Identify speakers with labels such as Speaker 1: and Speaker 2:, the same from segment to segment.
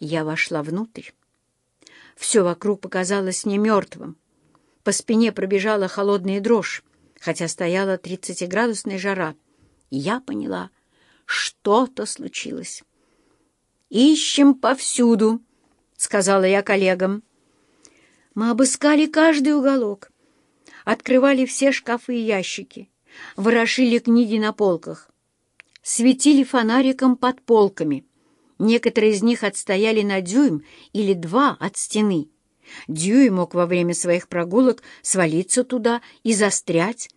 Speaker 1: Я вошла внутрь. Все вокруг показалось мне мертвым. По спине пробежала холодная дрожь, хотя стояла тридцатиградусная жара. Я поняла, что-то случилось. «Ищем повсюду», — сказала я коллегам. Мы обыскали каждый уголок, открывали все шкафы и ящики, ворошили книги на полках, светили фонариком под полками. Некоторые из них отстояли на дюйм или два от стены. Дьюи мог во время своих прогулок свалиться туда и застрять.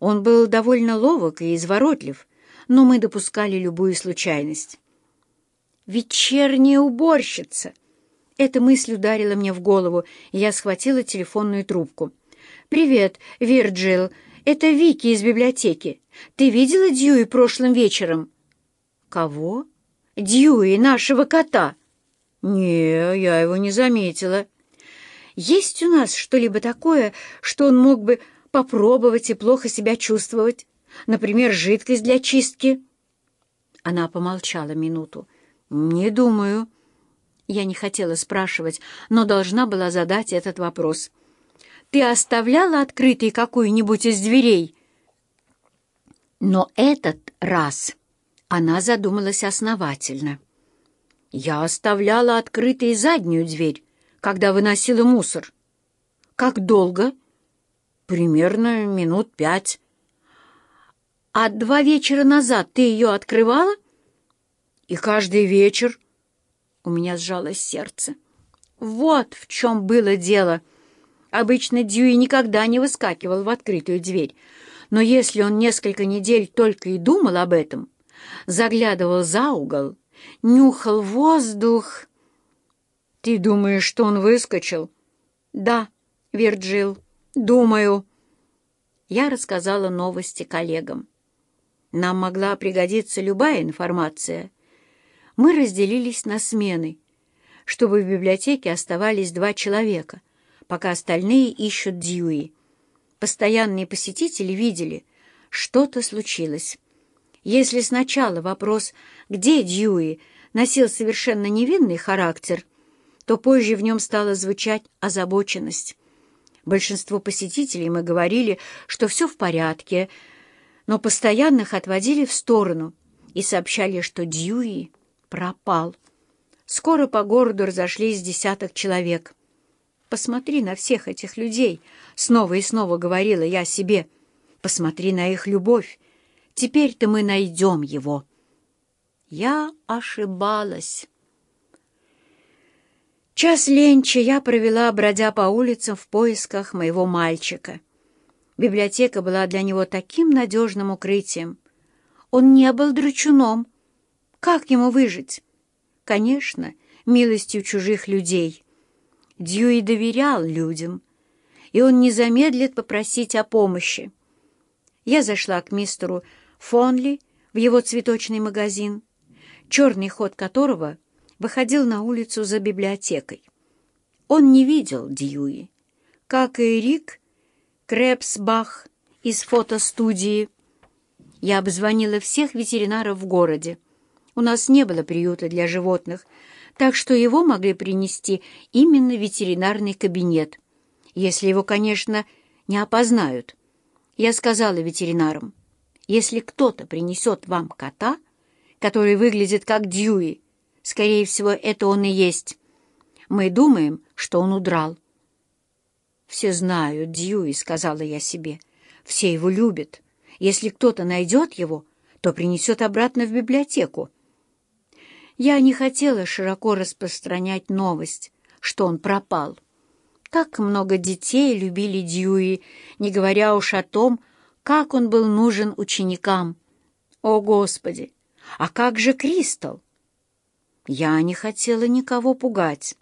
Speaker 1: Он был довольно ловок и изворотлив, но мы допускали любую случайность. «Вечерняя уборщица!» Эта мысль ударила мне в голову, и я схватила телефонную трубку. «Привет, Вирджил. Это Вики из библиотеки. Ты видела Дьюи прошлым вечером?» «Кого?» «Дьюи, нашего кота». «Не, я его не заметила». «Есть у нас что-либо такое, что он мог бы попробовать и плохо себя чувствовать? Например, жидкость для чистки?» Она помолчала минуту. «Не думаю». Я не хотела спрашивать, но должна была задать этот вопрос. «Ты оставляла открытой какую-нибудь из дверей?» Но этот раз она задумалась основательно. «Я оставляла открытой заднюю дверь, когда выносила мусор». «Как долго?» «Примерно минут пять». «А два вечера назад ты ее открывала?» «И каждый вечер». У меня сжалось сердце. Вот в чем было дело. Обычно Дьюи никогда не выскакивал в открытую дверь. Но если он несколько недель только и думал об этом, заглядывал за угол, нюхал воздух... «Ты думаешь, что он выскочил?» «Да, Вирджил, думаю». Я рассказала новости коллегам. Нам могла пригодиться любая информация, мы разделились на смены, чтобы в библиотеке оставались два человека, пока остальные ищут Дьюи. Постоянные посетители видели, что-то случилось. Если сначала вопрос «Где Дьюи?» носил совершенно невинный характер, то позже в нем стала звучать озабоченность. Большинство посетителей мы говорили, что все в порядке, но постоянных отводили в сторону и сообщали, что Дьюи пропал. Скоро по городу разошлись десяток человек. «Посмотри на всех этих людей!» — снова и снова говорила я себе. «Посмотри на их любовь! Теперь-то мы найдем его!» Я ошибалась. Час ленча я провела, бродя по улицам в поисках моего мальчика. Библиотека была для него таким надежным укрытием. Он не был дручуном, как ему выжить? Конечно, милостью чужих людей. Дьюи доверял людям, и он не замедлит попросить о помощи. Я зашла к мистеру Фонли в его цветочный магазин, черный ход которого выходил на улицу за библиотекой. Он не видел Дьюи, как и Рик Крепсбах из фотостудии. Я обзвонила всех ветеринаров в городе, у нас не было приюта для животных, так что его могли принести именно в ветеринарный кабинет, если его, конечно, не опознают. Я сказала ветеринарам, если кто-то принесет вам кота, который выглядит как Дьюи, скорее всего, это он и есть. Мы думаем, что он удрал. «Все знают Дьюи», — сказала я себе. «Все его любят. Если кто-то найдет его, то принесет обратно в библиотеку. Я не хотела широко распространять новость, что он пропал. Так много детей любили Дьюи, не говоря уж о том, как он был нужен ученикам. О, Господи! А как же Кристал? Я не хотела никого пугать.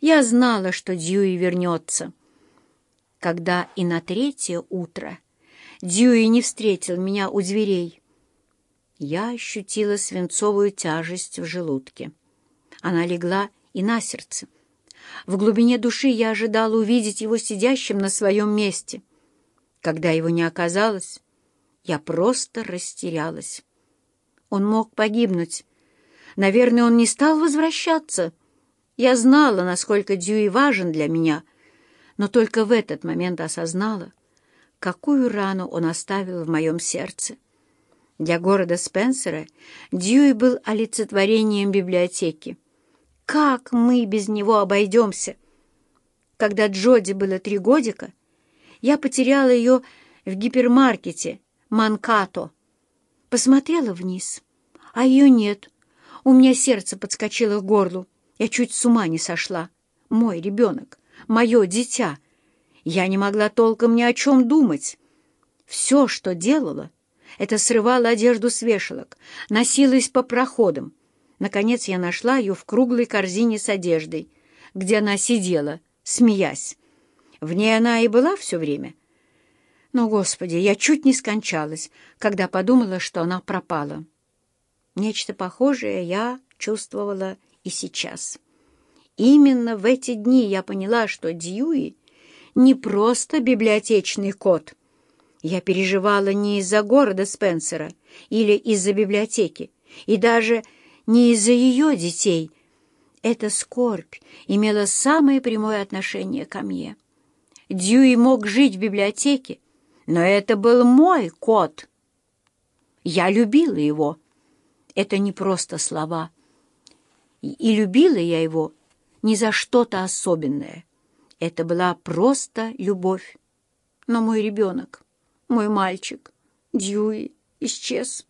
Speaker 1: Я знала, что Дьюи вернется. Когда и на третье утро Дьюи не встретил меня у дверей, я ощутила свинцовую тяжесть в желудке. Она легла и на сердце. В глубине души я ожидала увидеть его сидящим на своем месте. Когда его не оказалось, я просто растерялась. Он мог погибнуть. Наверное, он не стал возвращаться. Я знала, насколько Дьюи важен для меня, но только в этот момент осознала, какую рану он оставил в моем сердце. Для города Спенсера Дьюи был олицетворением библиотеки. Как мы без него обойдемся? Когда Джоди было три годика, я потеряла ее в гипермаркете Манкато. Посмотрела вниз, а ее нет. У меня сердце подскочило к горлу. Я чуть с ума не сошла. Мой ребенок, мое дитя. Я не могла толком ни о чем думать. Все, что делала — это срывала одежду с вешалок, носилась по проходам. Наконец я нашла ее в круглой корзине с одеждой, где она сидела, смеясь. В ней она и была все время. Но, Господи, я чуть не скончалась, когда подумала, что она пропала. Нечто похожее я чувствовала и сейчас. Именно в эти дни я поняла, что Дьюи не просто библиотечный кот — я переживала не из-за города Спенсера или из-за библиотеки, и даже не из-за ее детей. Эта скорбь имела самое прямое отношение ко мне. Дьюи мог жить в библиотеке, но это был мой кот. Я любила его. Это не просто слова. И любила я его не за что-то особенное. Это была просто любовь. Но мой ребенок... Мой мальчик, Дьюи, исчез.